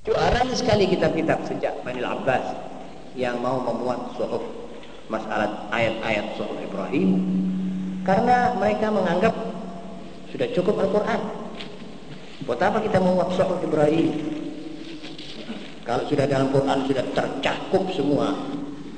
Jarang sekali kitab-kitab sejak Bani Abbas yang mau memuat suhuf masalah ayat-ayat suhuf Ibrahim karena mereka menganggap sudah cukup Al-Quran. Buat apa kita memuat suhuf Ibrahim? Kalau sudah dalam Quran sudah tercakup semua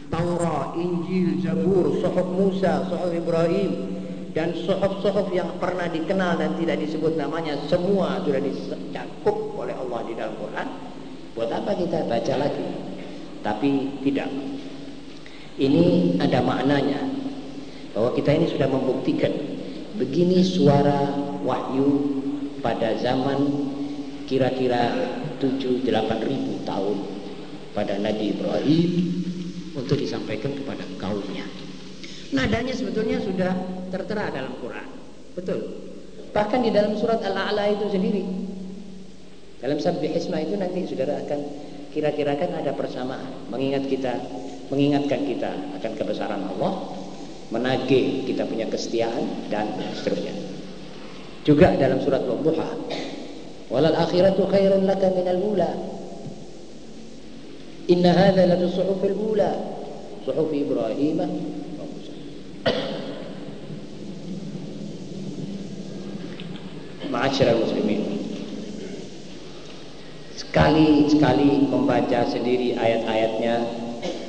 Taurat, Injil, Zabur, suhuf Musa, suhuf Ibrahim dan suhuf-suhuf yang pernah dikenal dan tidak disebut namanya semua sudah dicakup oleh Allah di dalam Quran Buat apa kita baca lagi? Tapi tidak. Ini ada maknanya bahwa kita ini sudah membuktikan begini suara wahyu pada zaman kira-kira 7-8 ribu tahun pada Nabi Ibrahim untuk disampaikan kepada kaumnya. Nadanya sebetulnya sudah tertera dalam Quran. Betul. Bahkan di dalam surat Al-A'la itu sendiri dalam sabbi hisma itu nanti saudara akan kira-kira kan ada persamaan, mengingat kita, mengingatkan kita akan kebesaran Allah, menagih kita punya kesetiaan dan seterusnya. Juga dalam surat Al-Duha, walal akhiratu khairun laka minal ula. Inna hadha la suhufil ula, suhuf Ibrahim Ma'asyiral muslimin sekali-sekali membaca sendiri ayat-ayatnya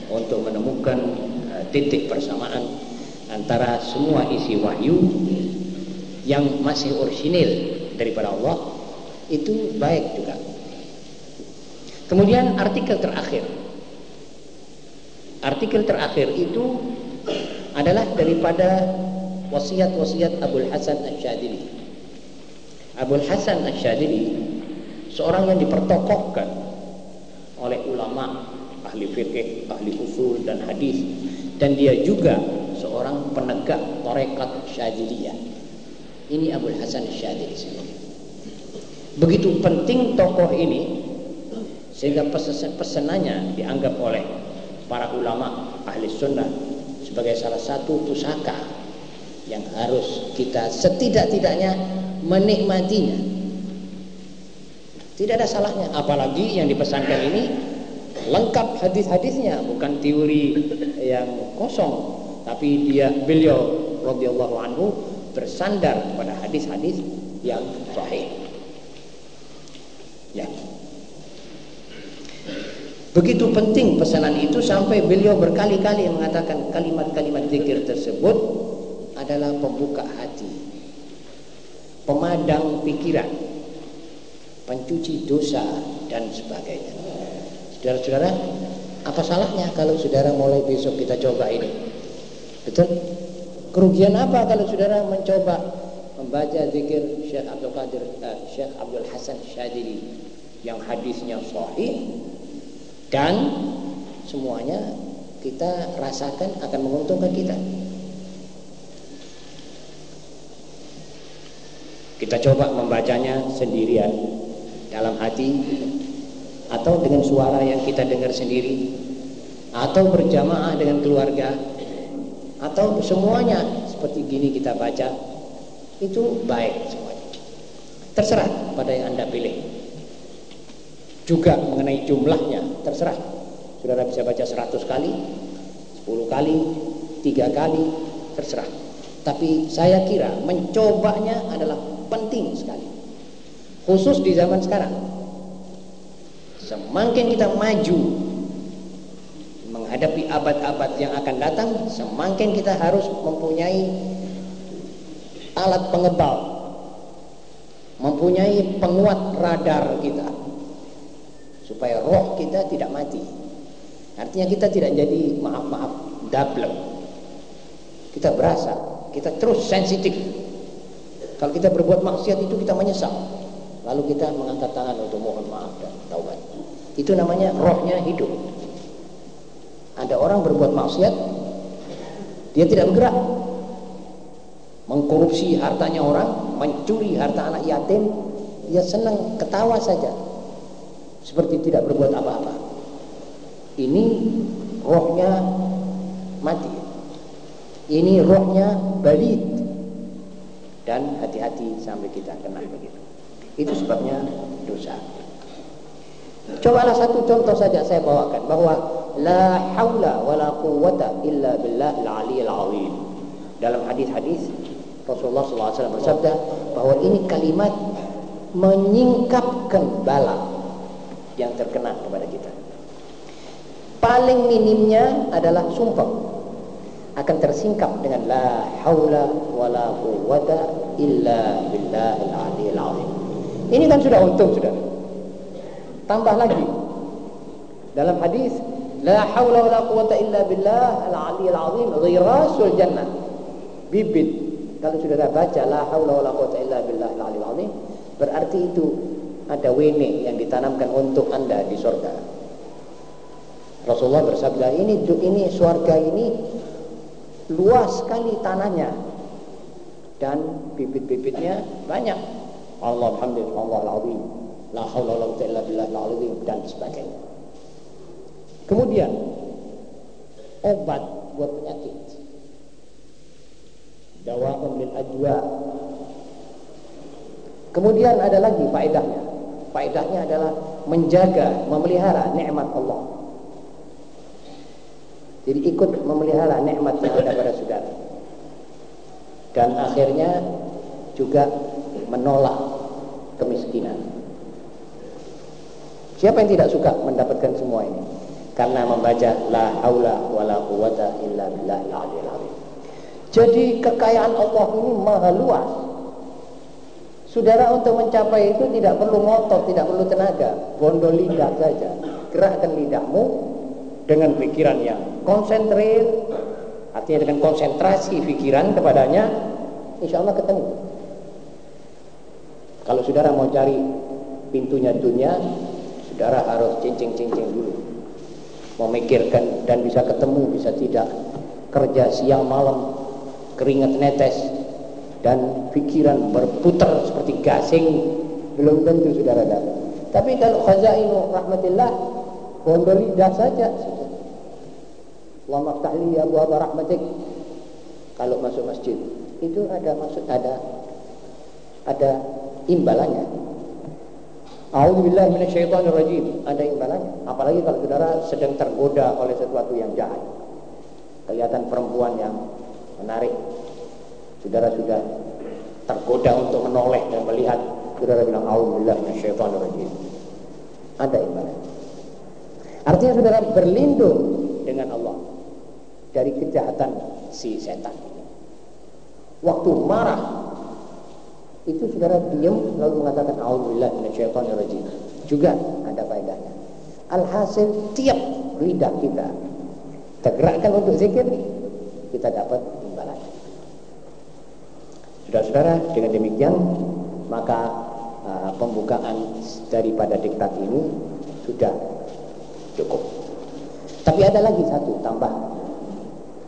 untuk menemukan uh, titik persamaan antara semua isi wahyu yang masih orisinil daripada Allah itu baik juga. Kemudian artikel terakhir. Artikel terakhir itu adalah daripada wasiat-wasiat Abdul Hasan Asy-Syadili. Abdul Hasan Asy-Syadili seorang yang dipertokohkan oleh ulama ahli fikih, ahli usul dan hadis. Dan dia juga seorang penegak tarekat Syadziliyah. Ini Abu Hasan Syadzili Begitu penting tokoh ini sehingga pesenannya dianggap oleh para ulama ahli sunnah sebagai salah satu pusaka yang harus kita setidak-tidaknya menikmatinya tidak ada salahnya. Apalagi yang dipesankan ini lengkap hadis-hadisnya, bukan teori yang kosong, tapi dia beliau radhiyallahu anhu bersandar pada hadis-hadis yang sahih. Ya. Begitu penting pesanan itu sampai beliau berkali-kali mengatakan kalimat-kalimat zikir tersebut adalah pembuka hati, pemadang pikiran, pencuci dosa dan sebagainya. Saudara-saudara, apa salahnya kalau saudara mulai besok kita coba ini? Betul? Kerugian apa kalau saudara mencoba membaca zikir Syekh Abdul Qadir uh, Syekh Abdul Hasan Syadili yang hadisnya sahih dan semuanya kita rasakan akan menguntungkan kita. Kita coba membacanya sendirian dalam hati atau dengan suara yang kita dengar sendiri atau berjamaah dengan keluarga atau semuanya seperti gini kita baca itu baik semuanya. Terserah pada yang anda pilih. Juga mengenai jumlahnya terserah. Saudara bisa baca 100 kali 10 kali 3 kali terserah. Tapi saya kira mencobanya adalah penting sekali khusus di zaman sekarang. Semakin kita maju menghadapi abad-abad yang akan datang semakin kita harus mempunyai alat pengebal mempunyai penguat radar kita supaya roh kita tidak mati. Artinya kita tidak jadi maaf-maaf double. Kita berasa kita terus sensitif. Kalau kita berbuat maksiat itu kita menyesal Lalu kita mengangkat tangan untuk mohon maaf dan taubat. Itu namanya rohnya hidup. Ada orang berbuat maksiat, dia tidak bergerak. Mengkorupsi hartanya orang, mencuri harta anak yatim, dia senang ketawa saja. Seperti tidak berbuat apa-apa. Ini rohnya mati. Ini rohnya balit. Dan hati-hati sampai kita kena begitu. Itu sebabnya dosa. Cobalah satu contoh saja saya bawakan bahwa la haula wala quwwata illa billahil aliyil azim. Dalam hadis-hadis Rasulullah SAW bersabda bahwa ini kalimat menyingkapkan bala yang terkena kepada kita. Paling minimnya adalah sumpah akan tersingkap dengan la haula wala quwwata illa billahil aliyil azim. Ini kan sudah untung sudah. Tambah lagi. Dalam hadis la haula wala quwwata illa billah al-aliyil azim ghirasul jannah. Bibit. Kalau sudah baca la haula wala quwwata illa billah al-aliyil azim berarti itu ada wene yang ditanamkan untuk Anda di surga. Rasulullah bersabda, ini ini surga ini luas sekali tanahnya dan bibit-bibitnya banyak. Allah alhamdulillah Allah alazim. La haula wala quwwata illa billah alazim dan sebagainya. Kemudian obat buat penyakit. Dawa'un lil adwa. Kemudian ada lagi faedahnya. Faedahnya adalah menjaga, memelihara nikmat Allah. Jadi ikut memelihara nikmat yang ada pada saudara. Dan akhirnya juga menolak kemiskinan. Siapa yang tidak suka mendapatkan semua ini? Karena membaca la haula wala quwata illa billahil aliyil azim. Jadi kekayaan Allah ini maha luas. Saudara untuk mencapai itu tidak perlu ngotot, tidak perlu tenaga, bondol lidah saja. Gerakkan lidahmu dengan pikiran yang konsentrir, artinya dengan konsentrasi pikiran kepadanya, insya Allah ketemu. Kalau saudara mau cari pintunya dunia, saudara harus cincing-cincing dulu. Memikirkan dan bisa ketemu, bisa tidak. Kerja siang malam, keringat netes, dan pikiran berputar seperti gasing belum tentu saudara dapat. Tapi kalau khazainu rahmatillah bondol lidah saja. Allahumma ftahli abu abu rahmatik. Kalau masuk masjid itu ada maksud ada ada imbalannya. A'udzubillah minasyaitonirrajim. Ada imbalannya. Apalagi kalau saudara sedang tergoda oleh sesuatu yang jahat. Kelihatan perempuan yang menarik Saudara sudah tergoda untuk menoleh dan melihat. Saudara bilang, Alhamdulillah minasyaitonirrajim. Ada ibadah. Artinya saudara berlindung dengan Allah dari kejahatan si setan. Waktu marah itu saudara diam lalu mengatakan Alhamdulillah minasyaitonirrajim. Juga ada faedahnya. Alhasil tiap lidah kita tergerakkan untuk zikir kita dapat Saudara-saudara, dengan demikian maka uh, pembukaan daripada diktat ini sudah cukup. Tapi ada lagi satu tambah.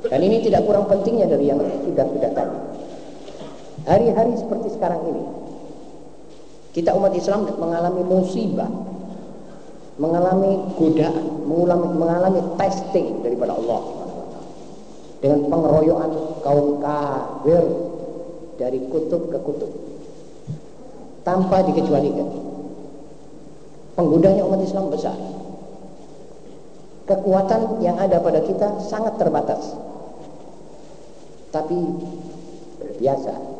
Dan ini tidak kurang pentingnya dari yang sudah-sudah tadi. Hari-hari seperti sekarang ini, kita umat Islam mengalami musibah, mengalami godaan, mengalami, mengalami testing daripada Allah. Dengan pengeroyokan kaum kafir dari kutub ke kutub. Tanpa dikecualikan. Penggunanya umat Islam besar. Kekuatan yang ada pada kita sangat terbatas. Tapi biasa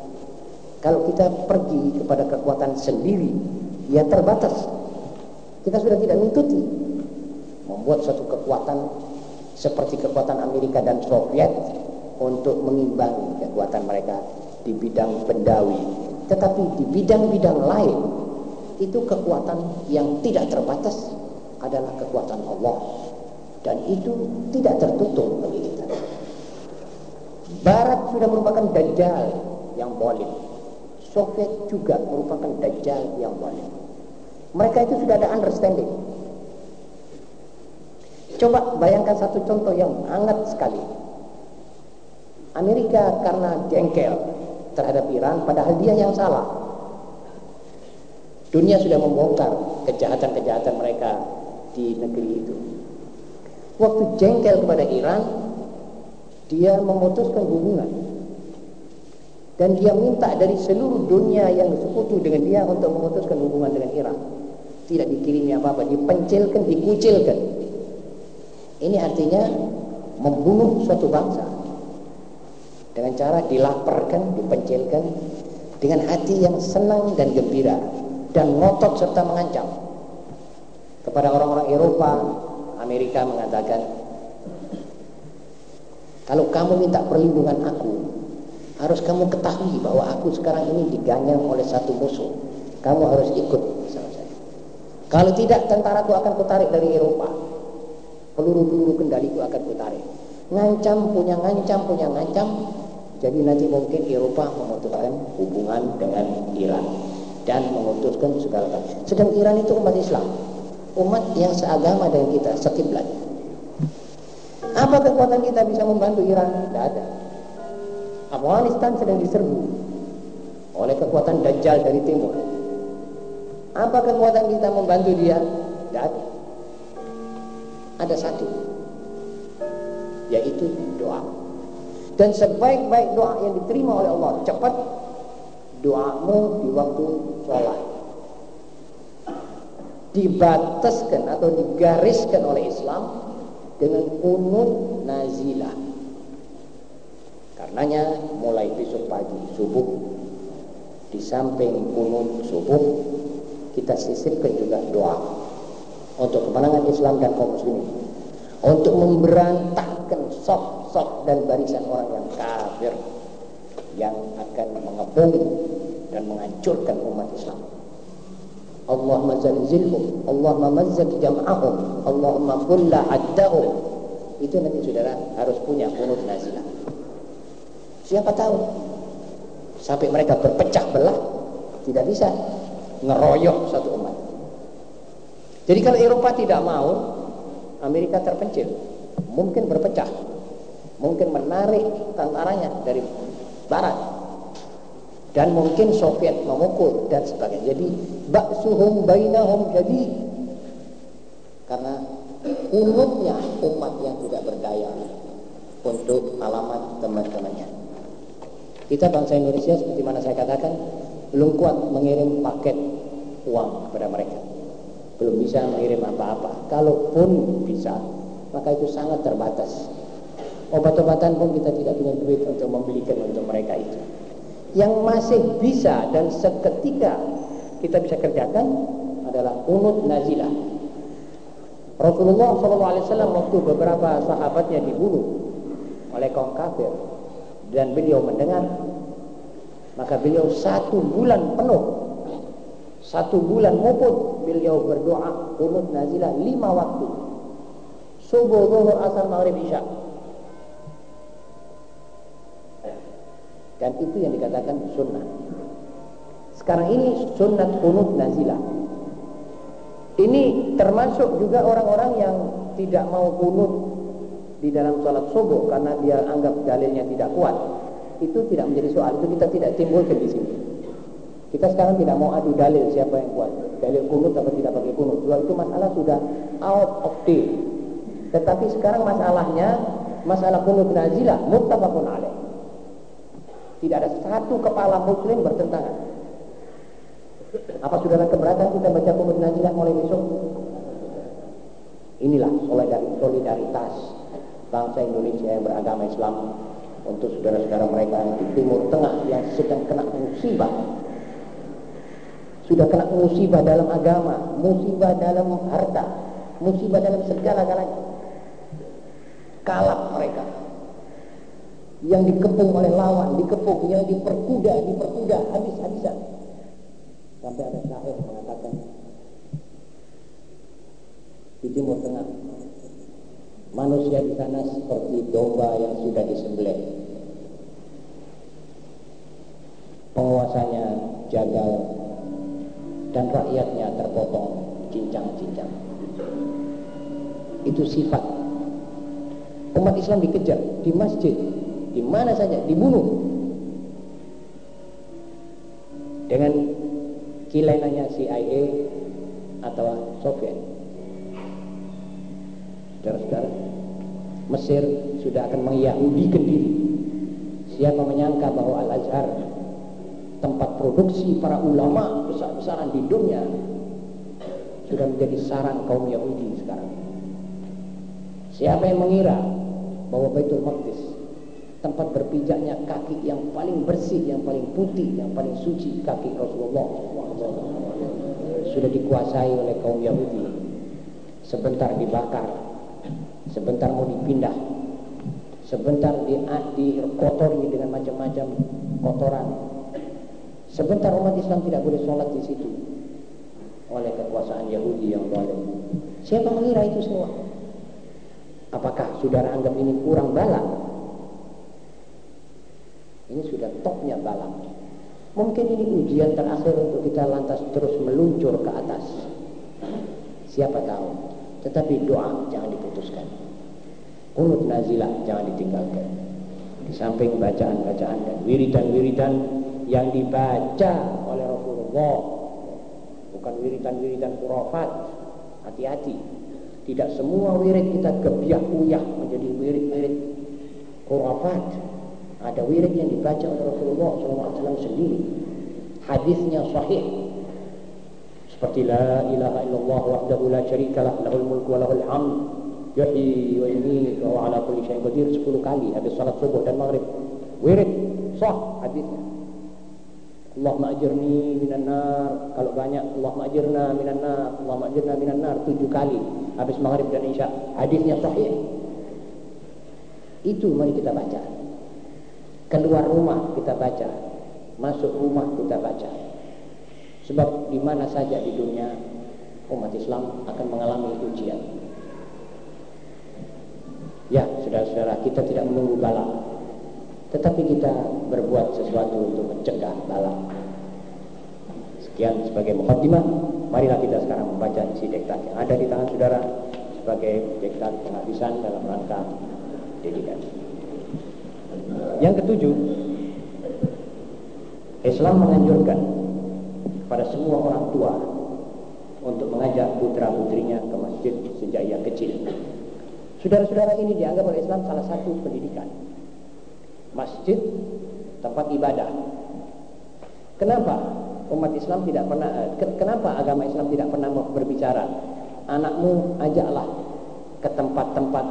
kalau kita pergi kepada kekuatan sendiri ya terbatas. Kita sudah tidak mengikuti. Membuat satu kekuatan seperti kekuatan Amerika dan Soviet untuk mengimbangi kekuatan mereka di bidang bendawi tetapi di bidang-bidang lain itu kekuatan yang tidak terbatas adalah kekuatan Allah. Dan itu tidak tertutup bagi kita. Barat sudah merupakan dajjal yang boleh Soviet juga merupakan dajjal yang boleh mereka itu sudah ada understanding. Coba bayangkan satu contoh yang hangat sekali. Amerika karena jengkel terhadap Iran padahal dia yang salah. Dunia sudah membongkar kejahatan-kejahatan mereka di negeri itu. Waktu jengkel kepada Iran dia memutuskan hubungan dan dia minta dari seluruh dunia yang sekutu dengan dia untuk memutuskan hubungan dengan Iran tidak dikirimi apa-apa, dipencilkan, dikucilkan. Ini artinya membunuh suatu bangsa dengan cara dilaparkan, dipencilkan dengan hati yang senang dan gembira dan ngotot serta mengancam. Kepada orang-orang Eropa, Amerika mengatakan, kalau kamu minta perlindungan aku, harus kamu ketahui bahwa aku sekarang ini diganyang oleh satu musuh. Kamu harus ikut bersama saya. Kalau tidak, tentara itu akan kutarik dari Eropa. Peluru-peluru kendaliku akan kutarik. Ngancam, punya ngancam, punya ngancam. Jadi nanti mungkin Eropa memutuskan hubungan dengan Iran. Dan memutuskan segala hal. Sedang Iran itu umat Islam. Umat yang seagama dengan kita, sekiblat. Apa kekuatan kita bisa membantu Iran? Tidak ada. Afghanistan sedang diserbu oleh kekuatan Dajjal dari timur. Apa kekuatan kita membantu dia? Tidak ada. Ada satu, yaitu doa. Dan sebaik-baik doa yang diterima oleh Allah, cepat doamu di waktu sholat. Dibataskan atau digariskan oleh Islam dengan kunut nazilah Karenanya mulai besok pagi subuh di samping kunut subuh kita sisipkan juga doa untuk kemenangan Islam dan kaum muslimin untuk memberantakkan sok-sok dan barisan orang yang kafir yang akan mengepung dan menghancurkan umat Islam. Allahumma zalzilhum, Allahumma mazzak jam'ahum, Allahumma kulla addahum. Itu nanti saudara harus punya kunut nazilah. Siapa tahu sampai mereka berpecah belah tidak bisa ngeroyok satu umat. Jadi kalau Eropa tidak mau, Amerika terpencil, mungkin berpecah, mungkin menarik tentaranya dari barat dan mungkin Soviet memukul dan sebagainya. Jadi baksuhum bainahum jadi karena unutnya umat yang tidak berdaya untuk alamat teman-temannya. Kita bangsa Indonesia seperti mana saya katakan belum kuat mengirim paket uang kepada mereka. Belum bisa mengirim apa-apa. Kalaupun bisa, maka itu sangat terbatas. Obat-obatan pun kita tidak punya duit untuk membelikan untuk mereka itu. Yang masih bisa dan seketika kita bisa kerjakan adalah unut nazilah. Rasulullah SAW waktu beberapa sahabatnya dibunuh oleh kaum kafir dan beliau mendengar. Maka beliau satu bulan penuh. Satu bulan muput beliau berdoa. Kunut nazilah lima waktu. Subuh, zuhur, asar, maghrib, isya. Dan itu yang dikatakan sunnah. Sekarang ini sunnat kunut nazilah. Ini termasuk juga orang-orang yang tidak mau kunut di dalam sholat subuh karena dia anggap dalilnya tidak kuat itu tidak menjadi soal itu kita tidak timbulkan di sini. Kita sekarang tidak mau adu dalil siapa yang kuat dalil kunut atau tidak pakai kunut. Soal itu masalah sudah out of date. Tetapi sekarang masalahnya masalah kunut nazilah muttafaqun alaih. Tidak ada satu kepala muslim bertentangan. Apa saudara keberatan kita baca kunut nazilah mulai besok? Inilah solidaritas bangsa Indonesia yang beragama Islam untuk saudara-saudara mereka di Timur Tengah yang sedang kena musibah. Sudah kena musibah dalam agama musibah dalam harta musibah dalam segala-galanya kalap mereka. Yang dikepung oleh lawan dikepung yang diperkuda diperkuda habis-habisan. Sampai ada syair mengatakan di Timur Tengah Manusia di sana seperti domba yang sudah disembelih. Penguasanya jagal dan rakyatnya terpotong cincang-cincang. Itu sifat umat Islam dikejar di masjid, di mana saja dibunuh dengan kilenanya CIA atau Soviet saudara-saudara Mesir sudah akan mengyahudikan diri siapa menyangka bahwa Al-Azhar tempat produksi para ulama besar-besaran di dunia sudah menjadi sarang kaum Yahudi sekarang. Siapa yang mengira bahwa Baitul Maqdis tempat berpijaknya kaki yang paling bersih, yang paling putih, yang paling suci kaki Rasulullah sudah dikuasai oleh kaum Yahudi. Sebentar dibakar, sebentar mau dipindah, sebentar di dikotori dengan macam-macam kotoran. Sebentar umat Islam tidak boleh sholat di situ oleh kekuasaan Yahudi yang zalim. Siapa mengira itu semua? Apakah saudara anggap ini kurang bala? Ini sudah topnya balang. Mungkin ini ujian terakhir untuk kita lantas terus meluncur ke atas. Siapa tahu. Tetapi doa jangan diputuskan. Kunut nazilah jangan ditinggalkan. Di samping bacaan-bacaan dan wiridan-wiridan yang dibaca oleh Rasulullah. Bukan wiridan-wiridan kurafat. Hati-hati. Tidak semua wirid kita kebiah-uyah menjadi wirid-wirid kurafat ada wirid yang dibaca oleh Rasulullah SAW sendiri. Hadisnya sahih. Seperti la ilaha illallah wahdahu la syarikalah lahul mulku wa lahul hamd yuhyi wa yumiit wa ala kulli syai'in qadir 10 kali habis salat subuh dan maghrib. Wirid sah hadisnya. Allahumma ajirni minan nar. Kalau banyak Allahumma ajirna minan nar. Allahumma ajirna minan nar tujuh kali habis maghrib dan isya. Hadisnya sahih. Itu mari kita baca. Keluar rumah kita baca, masuk rumah kita baca. Sebab di mana saja di dunia umat Islam akan mengalami ujian. Ya, saudara-saudara, kita tidak menunggu bala. Tetapi kita berbuat sesuatu untuk mencegah bala. Sekian sebagai mukaddimah. Marilah kita sekarang membaca isi diktat yang ada di tangan saudara sebagai diktat penghabisan dalam rangka dedikasi. Yang ketujuh, Islam menganjurkan kepada semua orang tua untuk mengajak putra-putrinya ke masjid sejak ia kecil. Saudara-saudara ini dianggap oleh Islam salah satu pendidikan. Masjid tempat ibadah. Kenapa umat Islam tidak pernah kenapa agama Islam tidak pernah berbicara anakmu ajaklah ke tempat-tempat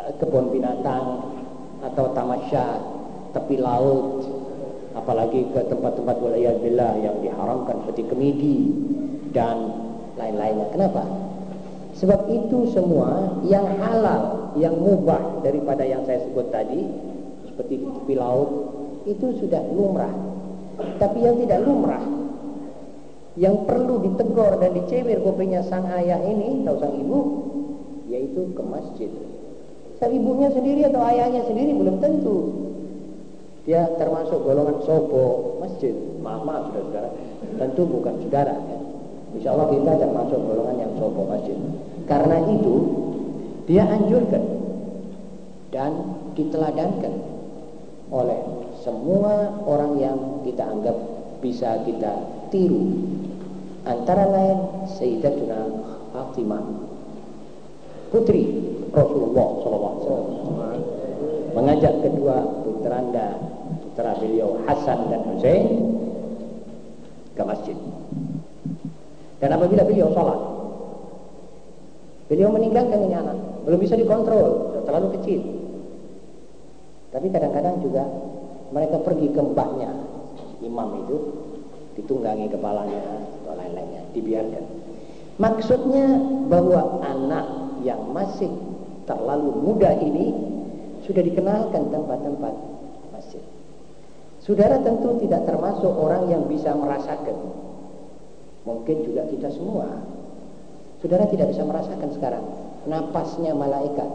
eh, kebun binatang atau tamasya tepi laut apalagi ke tempat-tempat bila yang diharamkan seperti kemidi dan lain-lainnya. Kenapa? Sebab itu semua yang halal yang mubah daripada yang saya sebut tadi seperti tepi laut itu sudah lumrah. Tapi yang tidak lumrah yang perlu ditegur dan dicemir kupingnya sang ayah ini atau sang ibu yaitu ke masjid. Tapi ibunya sendiri atau ayahnya sendiri belum tentu. Dia termasuk golongan sobo masjid. Maaf, maaf saudara-saudara. Tentu bukan saudara. Ya. Insya Allah kita termasuk golongan yang sobo masjid. Karena itu dia anjurkan dan diteladankan oleh semua orang yang kita anggap bisa kita tiru. Antara lain Sayyidatuna Fatimah putri Rasulullah SAW mengajak kedua putranda putra beliau Hasan dan Hussein ke masjid. Dan apabila beliau sholat, beliau meninggalkan ini anak, belum bisa dikontrol, terlalu kecil. Tapi kadang-kadang juga mereka pergi ke mbahnya, imam itu, ditunggangi kepalanya atau lain-lainnya, dibiarkan. Maksudnya bahwa anak yang masih terlalu muda ini sudah dikenalkan tempat-tempat. Saudara tentu tidak termasuk orang yang bisa merasakan. Mungkin juga kita semua. Saudara tidak bisa merasakan sekarang napasnya malaikat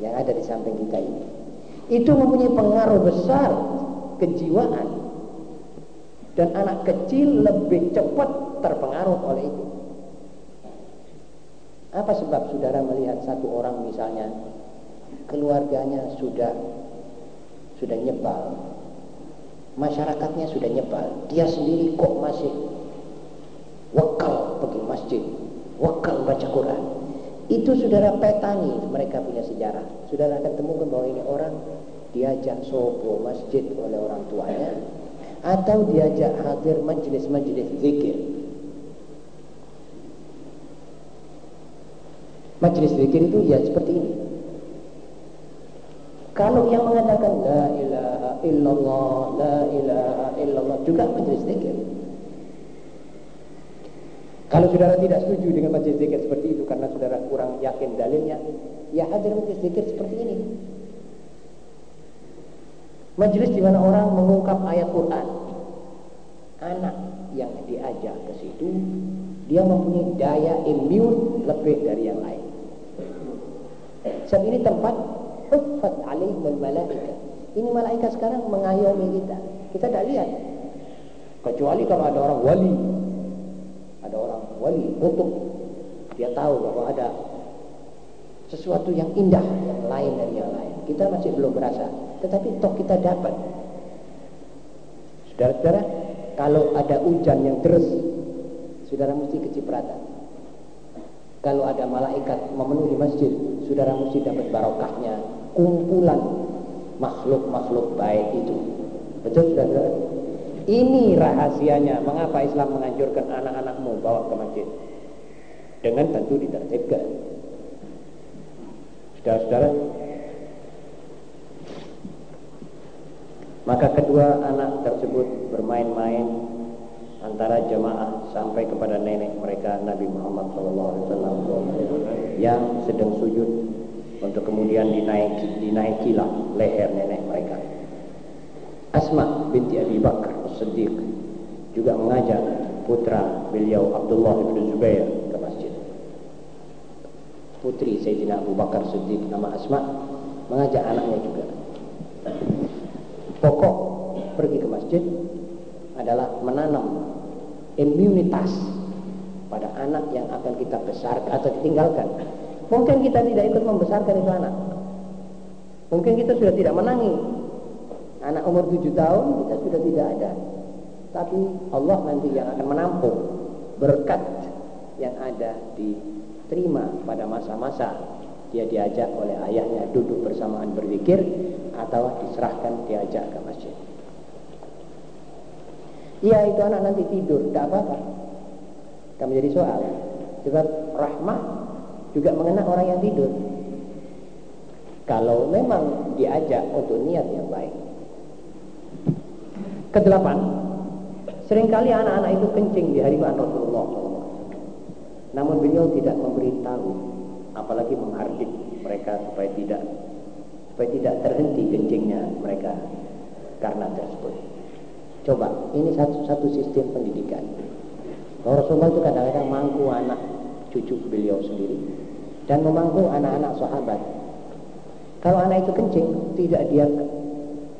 yang ada di samping kita ini. Itu mempunyai pengaruh besar kejiwaan. Dan anak kecil lebih cepat terpengaruh oleh itu. Apa sebab saudara melihat satu orang misalnya keluarganya sudah sudah nyebal, masyarakatnya sudah nyebal dia sendiri kok masih wakal pergi masjid wakal baca Quran. Itu saudara petani mereka punya sejarah. Saudara akan temukan bahwa ini orang diajak sobo masjid oleh orang tuanya atau diajak hadir majelis-majelis zikir. Majelis zikir itu ya seperti ini. Kalau yang mengatakan la ilaha illallah, la ilaha illallah juga majelis zikir. Kalau saudara tidak setuju dengan majelis zikir seperti itu karena saudara kurang yakin dalilnya, ya hadir majelis zikir seperti ini. Majelis di mana orang mengungkap ayat Quran. Anak yang diajak ke situ, dia mempunyai daya imun lebih dari yang lain. Sebab ini tempat huffat alaihul malaika. Ini malaikat sekarang mengayomi kita. Kita tidak lihat. Kecuali kalau ada orang wali. Ada orang wali, kutub. Dia tahu bahwa ada sesuatu yang indah yang lain dari yang lain. Kita masih belum berasa, tetapi toh kita dapat. Saudara-saudara, kalau ada hujan yang terus, saudara mesti kecipratan. Kalau ada malaikat memenuhi masjid, saudara mesti dapat barokahnya, kumpulan makhluk-makhluk baik itu. Betul saudara? Ini rahasianya mengapa Islam menganjurkan anak-anakmu bawa ke masjid. Dengan tentu ditertibkan. Saudara-saudara, maka kedua anak tersebut bermain-main antara jemaah sampai kepada nenek mereka Nabi Muhammad SAW yang sedang sujud untuk kemudian dinaiki dinaikilah leher nenek mereka. Asma binti Abi Bakar Siddiq juga mengajak putra beliau Abdullah bin Zubair ke masjid. Putri Sayyidina Abu Bakar Siddiq nama Asma mengajak anaknya juga. Pokok pergi ke masjid adalah menanam imunitas pada anak yang akan kita besarkan atau ditinggalkan Mungkin kita tidak ikut membesarkan itu anak. Mungkin kita sudah tidak menangi. Anak umur tujuh tahun kita sudah tidak ada. Tapi Allah nanti yang akan menampung berkat yang ada diterima pada masa-masa dia diajak oleh ayahnya duduk bersamaan berzikir atau diserahkan diajak ke masjid. Iya itu anak nanti tidur, tidak apa-apa. Kamu menjadi soal. Sebab rahmah juga mengenai orang yang tidur. Kalau memang diajak untuk niat yang baik. Kedelapan, sering kali anak-anak itu kencing di hadapan Rasulullah. Namun beliau tidak memberitahu, apalagi menghardik mereka supaya tidak supaya tidak terhenti kencingnya mereka karena tersebut. Coba, ini satu satu sistem pendidikan. Rasulullah itu kadang-kadang mangku anak cucu beliau sendiri dan memangku anak-anak sahabat. Kalau anak itu kencing, tidak dia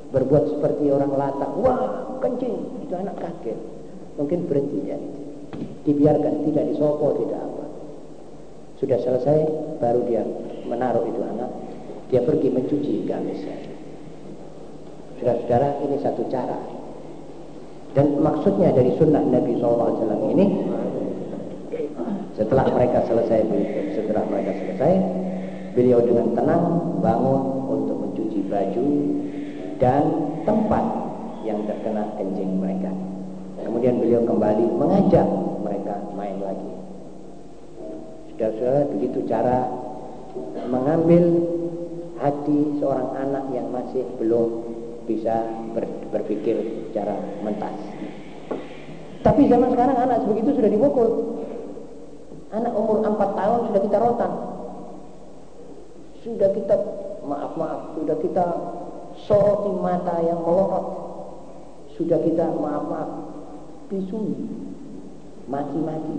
berbuat seperti orang latak. Wah, kencing, itu anak kaget. Mungkin berhenti ya. Dibiarkan, tidak disopo, tidak apa. Sudah selesai, baru dia menaruh itu anak. Dia pergi mencuci gamisnya. Saudara-saudara, ini satu cara. Dan maksudnya dari sunnah Nabi SAW ini setelah mereka selesai setelah mereka selesai, beliau dengan tenang bangun untuk mencuci baju dan tempat yang terkena kencing mereka. Kemudian beliau kembali mengajak mereka main lagi. Sudah-sudah begitu cara mengambil hati seorang anak yang masih belum bisa ber, berpikir secara mentas. Tapi zaman sekarang anak sebegitu sudah dipukul. Anak umur 4 tahun sudah kita rotan. Sudah kita maaf-maaf, sudah kita soroti mata yang melorot. Sudah kita maaf-maaf bisu maki-maki.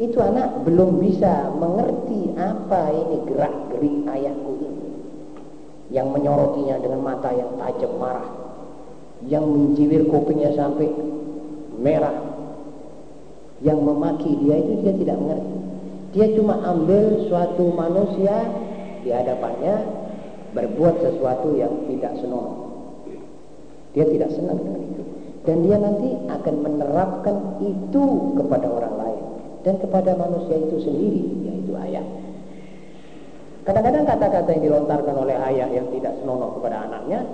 Itu anak belum bisa mengerti apa ini gerak-gerik ayahku ini. Yang menyorotinya dengan mata yang tajam marah. Yang menjiwir kupingnya sampai merah yang memaki dia itu dia tidak mengerti. Dia cuma ambil suatu manusia di hadapannya berbuat sesuatu yang tidak senonoh. Dia tidak senang dengan itu. Dan dia nanti akan menerapkan itu kepada orang lain dan kepada manusia itu sendiri, yaitu ayah. Kadang-kadang kata-kata yang dilontarkan oleh ayah yang tidak senonoh kepada anaknya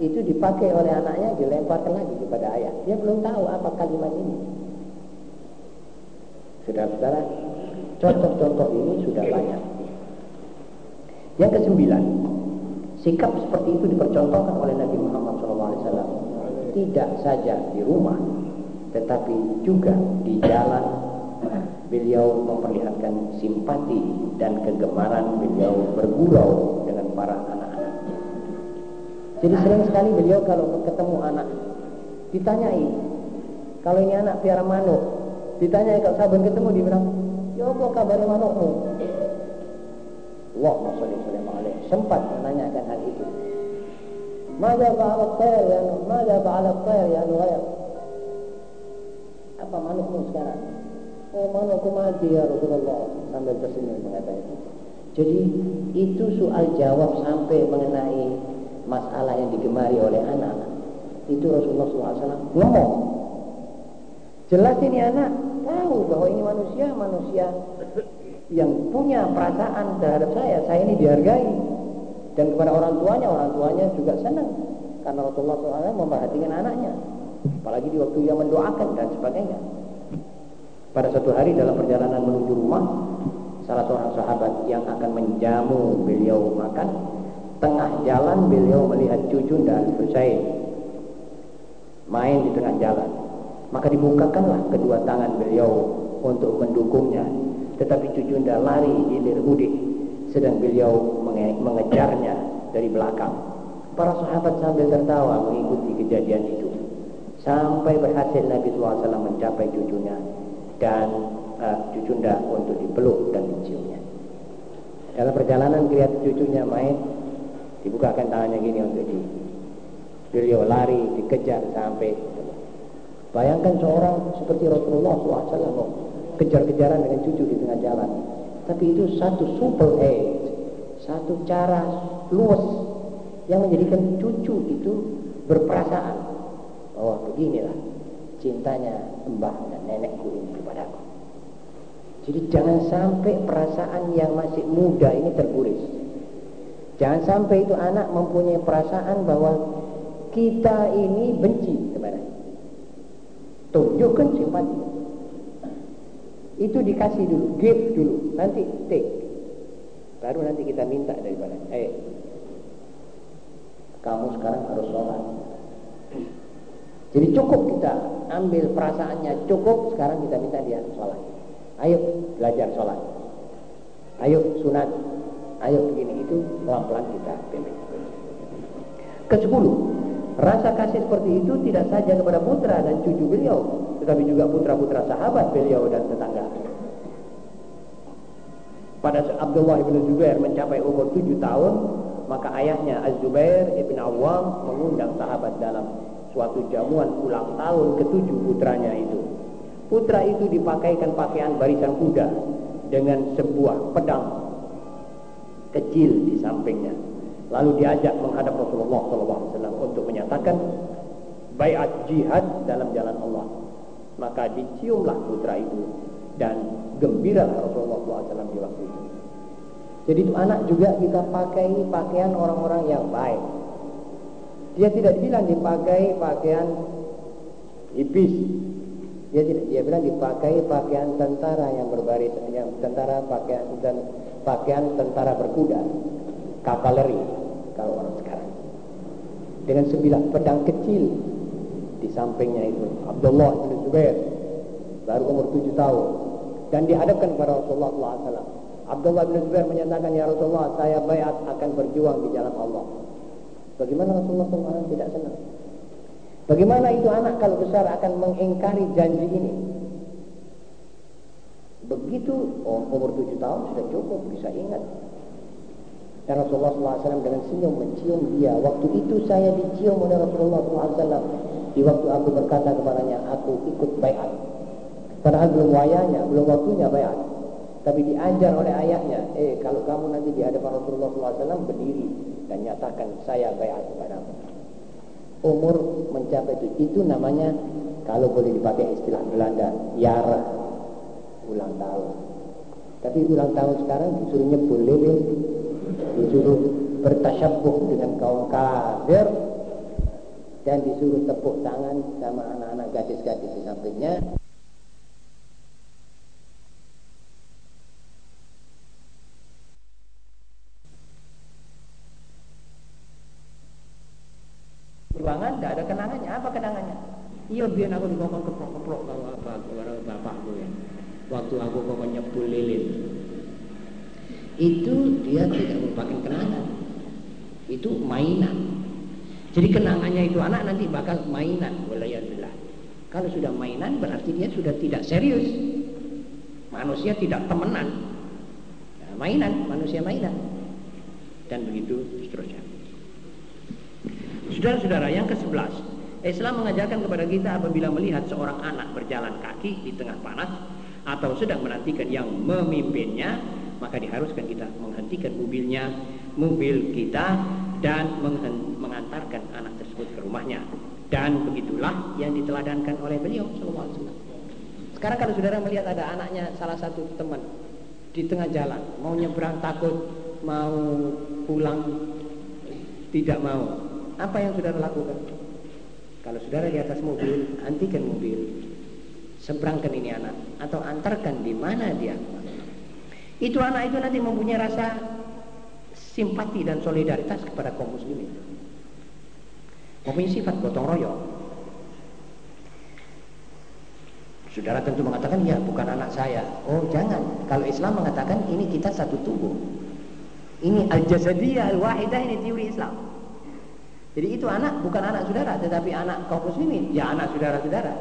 itu dipakai oleh anaknya dilemparkan lagi kepada ayah. Dia belum tahu apa kalimat ini. Saudara-saudara, Contoh-contoh ini sudah banyak. Yang kesembilan, sikap seperti itu dipercontohkan oleh Nabi Muhammad SAW. Tidak saja di rumah, tetapi juga di jalan beliau memperlihatkan simpati dan kegemaran beliau bergurau dengan para anak-anak. Jadi sering sekali beliau kalau ketemu anak ditanyai, kalau ini anak piara manuk, ditanyai kalau sahabat ketemu dia bilang, ya apa kabar manukmu? Allah alaihi sempat menanyakan hal itu. Mada fa'ala at-tayr ya Mada fa'ala ya? Apa manukmu sekarang? Oh manukku mati ya Rasulullah sambil tersenyum mengatakan itu. Jadi itu soal jawab sampai mengenai masalah yang digemari oleh anak. Itu Rasulullah SAW ngomong. Jelas ini anak tahu bahwa ini manusia, manusia yang punya perasaan terhadap saya, saya ini dihargai. Dan kepada orang tuanya, orang tuanya juga senang. Karena Rasulullah SAW memperhatikan anaknya. Apalagi di waktu ia mendoakan dan sebagainya. Pada suatu hari dalam perjalanan menuju rumah, salah seorang sahabat yang akan menjamu beliau makan, tengah jalan beliau melihat cucu dan Husain main di tengah jalan. Maka dibukakanlah kedua tangan beliau untuk mendukungnya tetapi Cucunda lari hilir mudik sedang beliau menge mengejarnya dari belakang. Para sahabat sambil tertawa mengikuti kejadian itu. Sampai berhasil Nabi SAW mencapai cucunya dan uh, Cucunda untuk dipeluk dan diciumnya. Dalam perjalanan lihat cucunya main, dibukakan tangannya gini untuk di beliau lari dikejar sampai bayangkan seorang seperti Rasulullah SAW kejar-kejaran dengan cucu di tengah jalan. Tapi itu satu super aid, satu cara luas yang menjadikan cucu itu berperasaan bahwa beginilah cintanya mbah dan nenekku ini kepadaku. Jadi jangan sampai perasaan yang masih muda ini terguris. Jangan sampai itu anak mempunyai perasaan bahwa kita ini benci kepada Tunjukkan simpati itu dikasih dulu, give dulu, nanti take. Baru nanti kita minta daripada, eh, kamu sekarang harus sholat. Jadi cukup kita ambil perasaannya cukup, sekarang kita minta dia sholat. Ayo belajar sholat. Ayo sunat. Ayo begini itu pelan-pelan kita pimpin. Kesepuluh, rasa kasih seperti itu tidak saja kepada putra dan cucu beliau, tetapi juga putra-putra sahabat beliau dan tetangga. Pada Abdullah bin Zubair mencapai umur tujuh tahun, maka ayahnya Az-Zubair ibn Awam mengundang sahabat dalam suatu jamuan ulang tahun ketujuh putranya itu. Putra itu dipakaikan pakaian barisan kuda dengan sebuah pedang kecil di sampingnya. Lalu diajak menghadap Rasulullah SAW untuk menyatakan bayat jihad dalam jalan Allah maka diciumlah putra itu dan gembira Rasulullah SAW di waktu itu. Jadi itu anak juga kita pakai pakaian orang-orang yang baik. Dia tidak bilang dipakai pakaian iblis. Dia tidak dia bilang dipakai pakaian tentara yang berbaris yang tentara pakaian dan pakaian tentara berkuda, kavaleri kalau orang sekarang. Dengan sembilan pedang kecil di sampingnya itu Abdullah bin Zubair baru umur tujuh tahun dan dihadapkan kepada Rasulullah SAW. Abdullah bin Zubair menyatakan ya Rasulullah saya bayat akan berjuang di jalan Allah. Bagaimana Rasulullah SAW tidak senang? Bagaimana itu anak kalau besar akan mengingkari janji ini? Begitu oh, umur tujuh tahun sudah cukup bisa ingat. Dan Rasulullah SAW dengan senyum mencium dia. Waktu itu saya dicium oleh Rasulullah SAW. Di waktu aku berkata kepadanya, aku ikut bayat. Padahal belum wayanya, belum waktunya bayat. Tapi diajar oleh ayahnya, eh kalau kamu nanti di hadapan Rasulullah SAW berdiri dan nyatakan saya bayat kepadamu. Umur mencapai itu, itu namanya kalau boleh dipakai istilah Belanda, yara, ulang tahun. Tapi ulang tahun sekarang disuruh nyebul lilin, disuruh bertasyabuh dengan kaum kafir, dan disuruh tepuk tangan sama anak-anak gadis-gadis di sampingnya sumbangan, tidak ada kenangannya. Apa kenangannya? Iya biar aku dikongkong keprok-keprok kalau apa kepada bapakku ya. Waktu aku kok nyepul lilin. Itu dia tidak merupakan kenangan. Itu mainan. Jadi kenangannya itu anak nanti bakal mainan. Walayadillah. Kalau sudah mainan berarti dia sudah tidak serius. Manusia tidak temenan. Nah, mainan, manusia mainan. Dan begitu seterusnya. Saudara-saudara yang ke-11 Islam mengajarkan kepada kita apabila melihat seorang anak berjalan kaki di tengah panas atau sedang menantikan yang memimpinnya, maka diharuskan kita menghentikan mobilnya, mobil kita dan mengantarkan anak tersebut ke rumahnya. Dan begitulah yang diteladankan oleh beliau Sekarang kalau saudara melihat ada anaknya salah satu teman di tengah jalan, mau nyebrang takut, mau pulang tidak mau, apa yang saudara lakukan? Kalau saudara di atas mobil, hentikan mobil. Seberangkan ini anak atau antarkan di mana dia. Itu anak itu nanti mempunyai rasa simpati dan solidaritas kepada kaum muslimin. Mempunyai sifat gotong royong. Saudara tentu mengatakan ya bukan anak saya. Oh jangan. Kalau Islam mengatakan ini kita satu tubuh. Ini al-jasadiyah al-wahidah ini teori Islam. Jadi itu anak bukan anak saudara, tetapi anak kaum muslimin, ya anak saudara-saudara.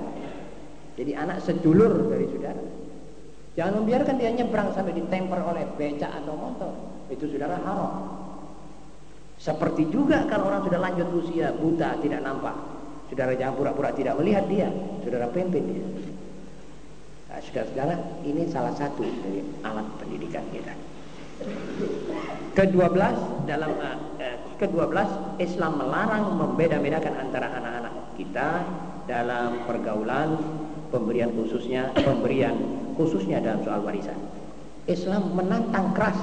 Jadi anak sedulur dari saudara. Jangan membiarkan dia nyebrang sampai ditemper oleh becak atau motor. Itu saudara haram. Seperti juga kalau orang sudah lanjut usia, buta, tidak nampak. Saudara jangan pura-pura tidak melihat dia. Saudara pimpin dia. Nah, saudara-saudara, ini salah satu dari alat pendidikan kita. Ke-12 dalam eh, ke-12 Islam melarang membeda-bedakan antara anak-anak kita dalam pergaulan pemberian khususnya pemberian khususnya dalam soal warisan. Islam menantang keras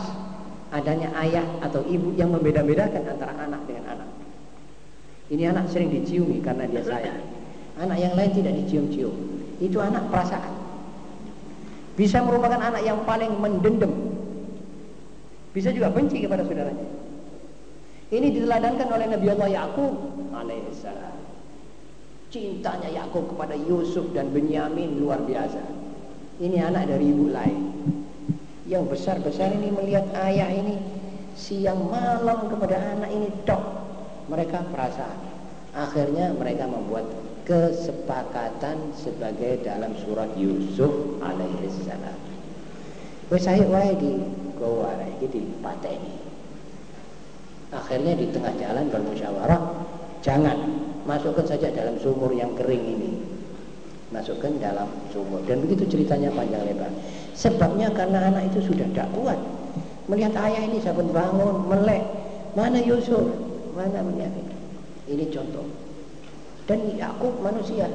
adanya ayah atau ibu yang membeda-bedakan antara anak dengan anak. Ini anak sering diciumi karena dia sayang. Anak yang lain tidak dicium-cium. Itu anak perasaan. Bisa merupakan anak yang paling mendendam bisa juga benci kepada saudaranya. Ini diteladankan oleh Nabi Allah Yakub alaihissalam. Cintanya Yakub kepada Yusuf dan Benyamin luar biasa. Ini anak dari ibu lain. Yang besar-besar ini melihat ayah ini siang malam kepada anak ini dok. Mereka perasaan. Akhirnya mereka membuat kesepakatan sebagai dalam surat Yusuf alaihissalam. Wes saya wae di goa jadi pateni akhirnya di tengah jalan bermusyawarah jangan masukkan saja dalam sumur yang kering ini. Masukkan dalam sumur. Dan begitu ceritanya panjang lebar. Sebabnya karena anak itu sudah tidak kuat. Melihat ayah ini sabun bangun melek. Mana Yusuf? Mana Benyamin ini? Contoh. Dan aku manusia.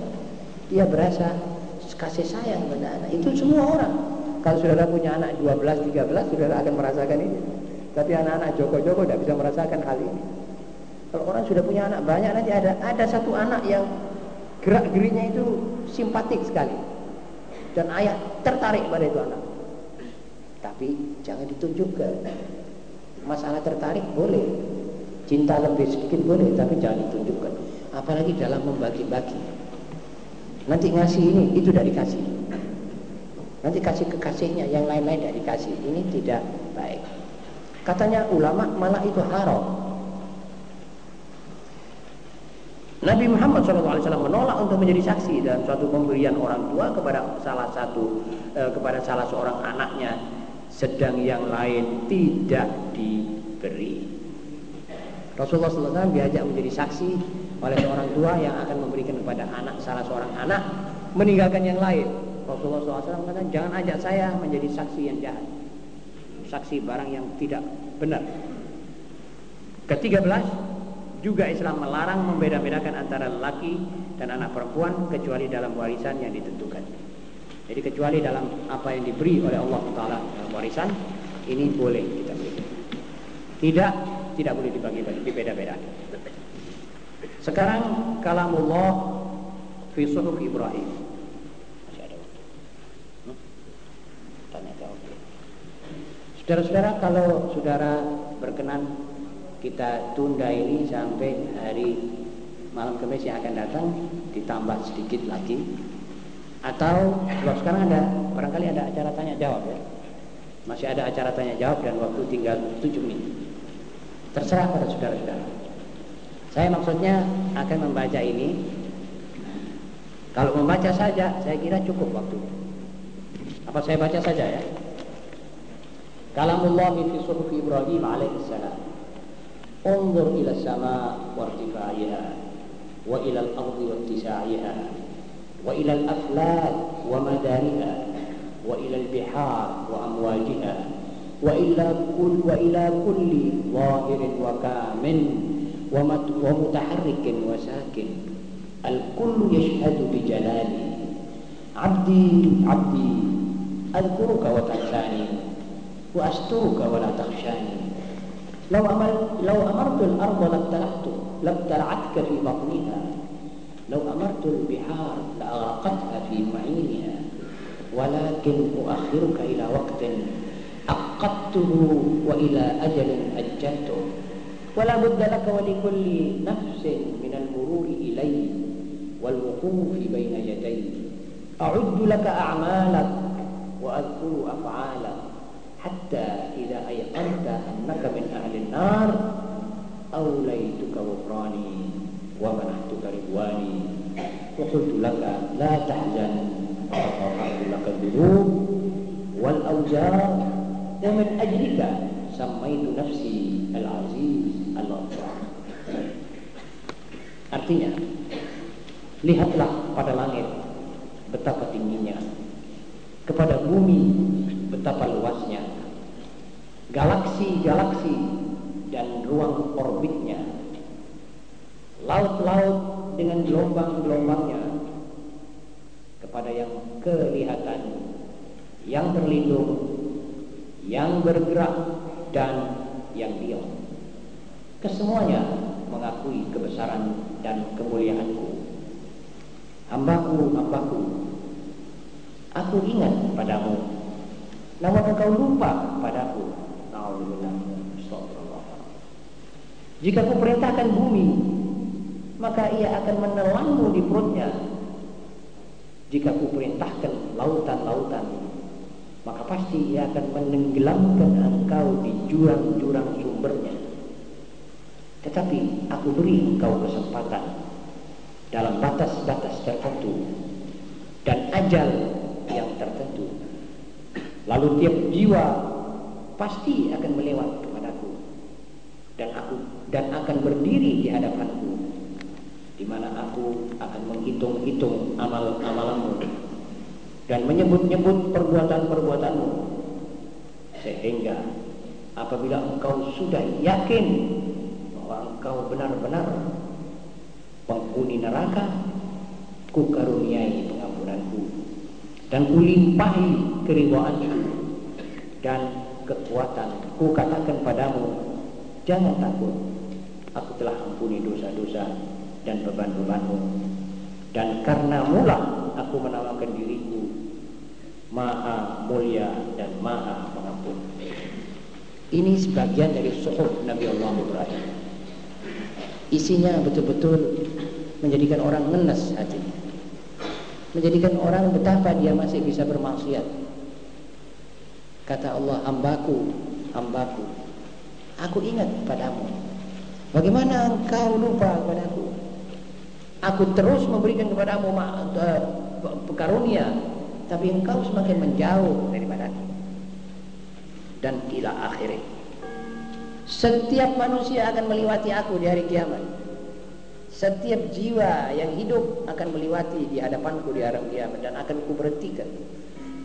Dia berasa kasih sayang pada anak. Itu semua orang kalau saudara punya anak 12, 13, saudara akan merasakan ini. Tapi anak-anak Joko-Joko tidak bisa merasakan hal ini. Kalau orang sudah punya anak banyak nanti ada ada satu anak yang gerak geriknya itu simpatik sekali. Dan ayah tertarik pada itu anak. Tapi jangan ditunjukkan. Masalah tertarik boleh. Cinta lebih sedikit boleh, tapi jangan ditunjukkan. Apalagi dalam membagi-bagi. Nanti ngasih ini, itu dari kasih. Nanti kasih kekasihnya, yang lain-lain tidak dikasih. Ini tidak baik. Katanya ulama malah itu haram. Nabi Muhammad SAW menolak untuk menjadi saksi dalam suatu pemberian orang tua kepada salah satu eh, kepada salah seorang anaknya, sedang yang lain tidak diberi. Rasulullah SAW diajak menjadi saksi oleh seorang tua yang akan memberikan kepada anak salah seorang anak meninggalkan yang lain Rasulullah SAW mengatakan jangan ajak saya menjadi saksi yang jahat. Saksi barang yang tidak benar. Ketiga belas juga Islam melarang membeda-bedakan antara laki dan anak perempuan kecuali dalam warisan yang ditentukan. Jadi kecuali dalam apa yang diberi oleh Allah Taala dalam warisan ini boleh kita beri. Tidak tidak boleh dibagi-bagi dibeda-bedakan. Sekarang kalamullah fi suhuf Ibrahim Saudara-saudara kalau saudara berkenan kita tunda ini sampai hari malam kemis yang akan datang ditambah sedikit lagi. Atau kalau sekarang ada barangkali ada acara tanya jawab ya. Masih ada acara tanya jawab dan waktu tinggal 7 menit. Terserah pada saudara-saudara. Saya maksudnya akan membaca ini. Kalau membaca saja saya kira cukup waktu. Apa saya baca saja ya Kalamullah fi suhufi Ibrahim alaihissalam انظر إلى السماء وارتفاعها وإلى الأرض واتساعها وإلى الأفلاك ومدارها وإلى البحار وأمواجها وإلى كل وإلى كل ظاهر وكامن ومتحرك وساكن الكل يشهد بجلالي عبدي عبدي أذكرك وتنساني وأسترك ولا تخشاني. لو أمر لو أمرت الأرض لابتلعت لابتلعتك في بطنها. لو أمرت البحار لأغرقتها في معينها. ولكن أؤخرك إلى وقت أقدته وإلى أجل أجلته. ولا بد لك ولكل نفس من المرور إلي والوقوف بين يدي. أعد لك أعمالك وأذكر أفعالك. حتى إذا أيقنت أنك من أهل النار أوليتك غفراني ومنحتك رضواني وقلت لك لا تحزن فغفرت لك الذنوب والأوزار ومن أجلك سميت نفسي العزيز الغفار Artinya, lihatlah pada langit betapa tingginya, kepada bumi betapa luasnya, galaksi-galaksi dan ruang orbitnya, laut-laut dengan gelombang-gelombangnya, kepada yang kelihatan, yang terlindung, yang bergerak dan yang diam. Kesemuanya mengakui kebesaran dan kemuliaanku. Hambaku, hambaku, aku ingat padamu namun engkau lupa padaku. Jika ku perintahkan bumi, maka ia akan menelanmu di perutnya. Jika ku perintahkan lautan-lautan, maka pasti ia akan menenggelamkan engkau di jurang-jurang sumbernya. Tetapi aku beri engkau kesempatan dalam batas-batas tertentu dan ajal yang tertentu Lalu tiap jiwa pasti akan melewat kepadaku. Dan aku dan akan berdiri di hadapanku di mana aku akan menghitung-hitung amal-amalanmu dan menyebut-nyebut perbuatan-perbuatanmu sehingga apabila engkau sudah yakin bahwa engkau benar-benar penghuni neraka ku karuniai pengampunanku dan kulimpahi keriduanku dan kekuatan. Ku katakan padamu jangan takut. Aku telah ampuni dosa-dosa dan beban-bebanmu. Dan karena mula aku menamakan diriku maha mulia dan maha pengampun. Ini sebagian dari suhuf Nabi Allah Ibrahim. Isinya betul-betul menjadikan orang ngenes hatinya. Menjadikan orang betapa dia masih bisa bermaksiat. Kata Allah, hambaku, hambaku, aku ingat padamu. Bagaimana engkau lupa padaku? Aku terus memberikan kepadamu uh, karunia, tapi engkau semakin menjauh daripadaku. Dan ila akhirnya, setiap manusia akan melewati aku di hari kiamat. Setiap jiwa yang hidup akan melewati di hadapanku di hari kiamat dan akan ku berhentikan.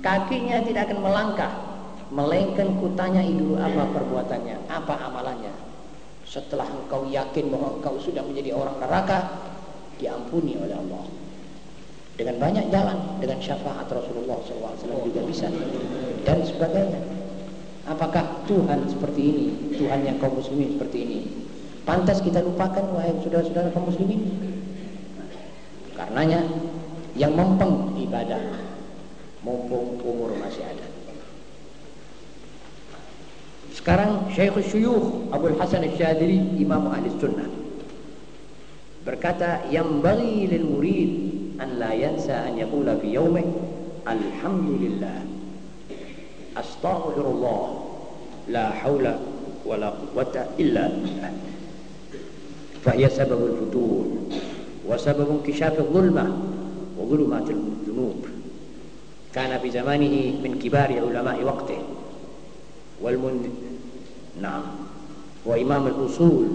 Kakinya tidak akan melangkah, melainkan kutanya dulu apa perbuatannya, apa amalannya. Setelah engkau yakin bahwa engkau sudah menjadi orang neraka, diampuni oleh Allah. Dengan banyak jalan, dengan syafaat Rasulullah SAW juga bisa. Dan sebagainya. Apakah Tuhan seperti ini? Tuhan yang kaum muslimin seperti ini? Pantas kita lupakan wahai saudara-saudara kaum muslimin. Karenanya yang mempeng ibadah mumpung umur masih ada. Sekarang Syekh Syuyukh Abu Hasan Al-Syadili Imam Ahli Sunnah. berkata yang bagi lil murid an la yansa an yaqula fi yawmih alhamdulillah astaghfirullah la haula wala quwwata illa billah فهي سبب الفتور وسبب انكشاف الظلمة وظلمات الذنوب كان في زمانه من كبار علماء وقته wal mun na'am. Wa imam al usul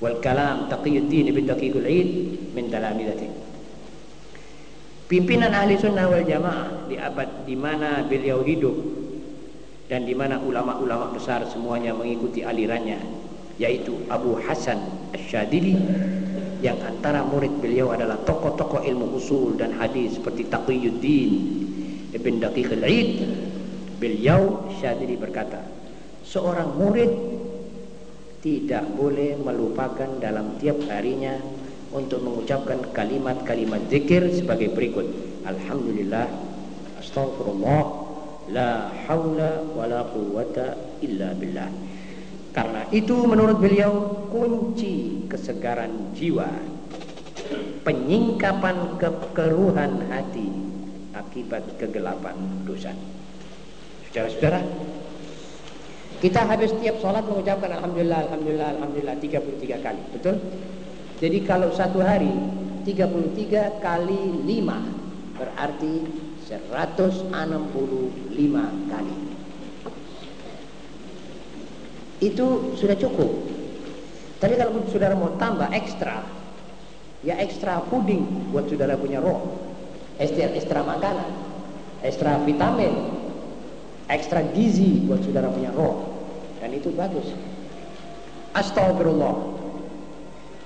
wal kalam taqiyuddin bin daqiqul aid min talamidati pimpinan ahli sunnah wal jamaah di abad di mana beliau hidup dan di mana ulama-ulama besar semuanya mengikuti alirannya yaitu Abu Hasan Asy-Syadzili yang antara murid beliau adalah tokoh-tokoh ilmu usul dan hadis seperti Taqiyuddin Ibn Daqiq al-Aid beliau Syadili berkata seorang murid tidak boleh melupakan dalam tiap harinya untuk mengucapkan kalimat-kalimat zikir sebagai berikut. Alhamdulillah, astagfirullah, la haula wala quwata illa billah. Karena itu menurut beliau kunci kesegaran jiwa, penyingkapan kekeruhan hati akibat kegelapan dosa. Saudara-saudara, kita habis setiap sholat mengucapkan Alhamdulillah, Alhamdulillah, Alhamdulillah 33 kali. Betul? Jadi kalau satu hari 33 kali 5 berarti 165 kali. Itu sudah cukup. Tapi kalau saudara mau tambah ekstra, ya ekstra puding buat saudara punya roh. Ekstra, ekstra makanan, ekstra vitamin, ekstra gizi buat saudara punya roh. Dan itu bagus. Astagfirullah.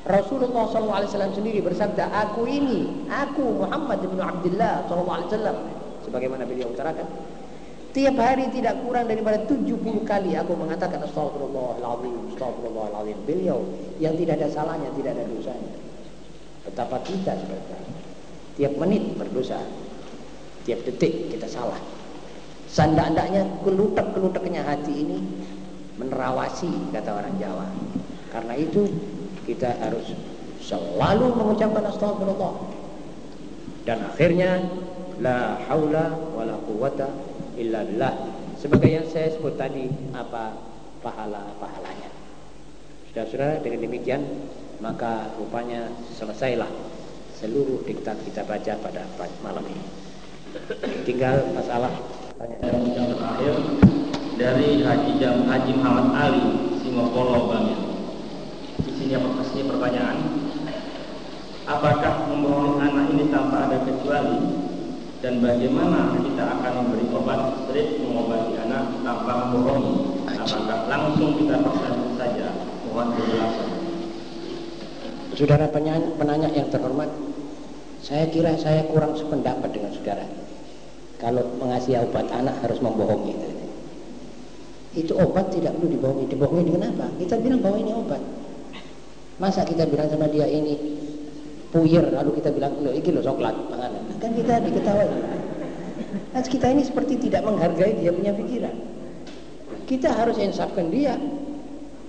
Rasulullah SAW sendiri bersabda, aku ini, aku Muhammad bin Abdullah SAW, sebagaimana beliau utarakan, tiap hari tidak kurang daripada 70 kali aku mengatakan astagfirullahaladzim, astagfirullahaladzim. Beliau yang tidak ada salahnya, tidak ada dosanya. Betapa kita sebenarnya. Tiap menit berdosa, tiap detik kita salah. Sandak-sandaknya kelutak-kelutaknya hati ini menerawasi kata orang Jawa. Karena itu kita harus selalu mengucapkan astagfirullah dan akhirnya la haula wala quwata illa billah. Sebagai yang saya sebut tadi apa pahala-pahalanya. Saudara-saudara dengan demikian maka rupanya selesailah seluruh diktat kita baca pada malam ini. Tinggal masalah terakhir dari Haji Jam Haji Muhammad Ali Singopolo Bangil. Sini sini pertanyaan. Apakah membohongi anak ini tanpa ada kecuali? Dan bagaimana kita akan memberi obat strip mengobati anak tanpa membohongi? Apakah langsung kita paksa saja? Mohon penjelasan. Saudara penanya, penanya yang terhormat saya kira saya kurang sependapat dengan saudara kalau mengasih obat anak harus membohongi itu obat tidak perlu dibohongi dibohongi dengan apa kita bilang bahwa ini obat Masa kita bilang sama dia ini puyer lalu kita bilang lo iki lo coklat panganan. Kan kita diketahui. Nah, kita ini seperti tidak menghargai dia punya pikiran. Kita harus insafkan dia.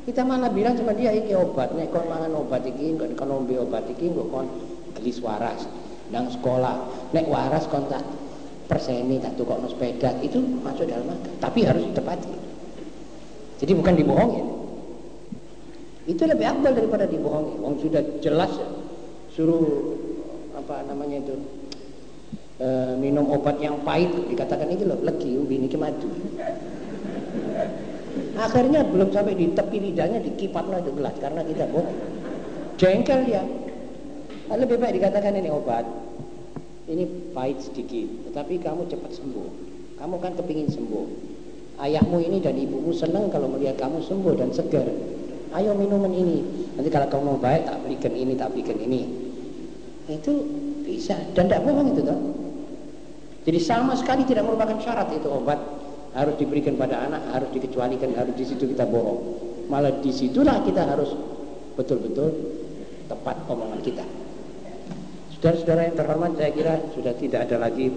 Kita malah bilang sama dia iki obat, nek kon mangan obat iki, kon kon obat iki, kon gelis waras nang sekolah. Nek waras kon tak perseni tak tukokno sepeda itu masuk dalam akal. Tapi harus ditepati. Jadi bukan dibohongin. Itu lebih akbal daripada dibohongi. Wong sudah jelas ya. Suruh apa namanya itu e, minum obat yang pahit dikatakan ini loh legi umbi ini madu. Akhirnya belum sampai di tepi lidahnya dikipatnya itu gelas karena kita bohong. Jengkel dia. Lebih baik dikatakan ini obat. Ini pahit sedikit, tetapi kamu cepat sembuh. Kamu kan kepingin sembuh. Ayahmu ini dan ibumu senang kalau melihat kamu sembuh dan segar. Ayo minuman ini. Nanti kalau kamu mau baik tak belikan ini tak belikan ini. Itu bisa dan tidak bohong itu toh. Jadi sama sekali tidak merupakan syarat itu obat. Harus diberikan pada anak harus dikecualikan harus di situ kita bohong. Malah di situlah kita harus betul-betul tepat omongan kita saudara-saudara yang terhormat saya kira sudah tidak ada lagi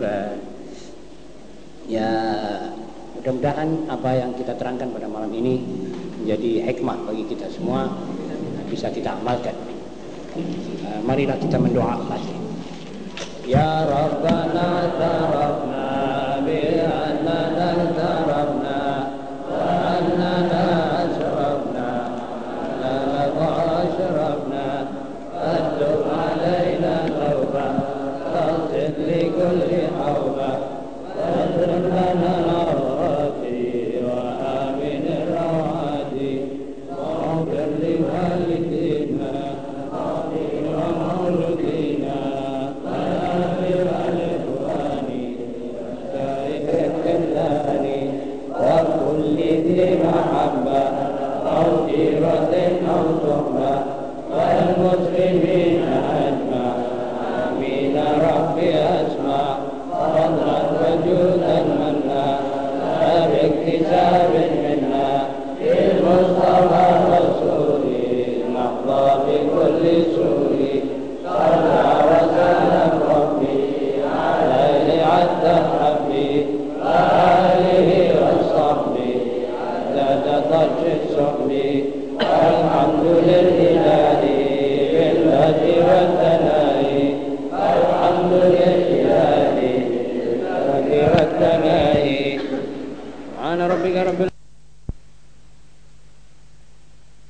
ya mudah-mudahan apa yang kita terangkan pada malam ini menjadi hikmah bagi kita semua bisa kita amalkan. Uh, marilah kita mendoa lagi. Ya Rabbana tarafna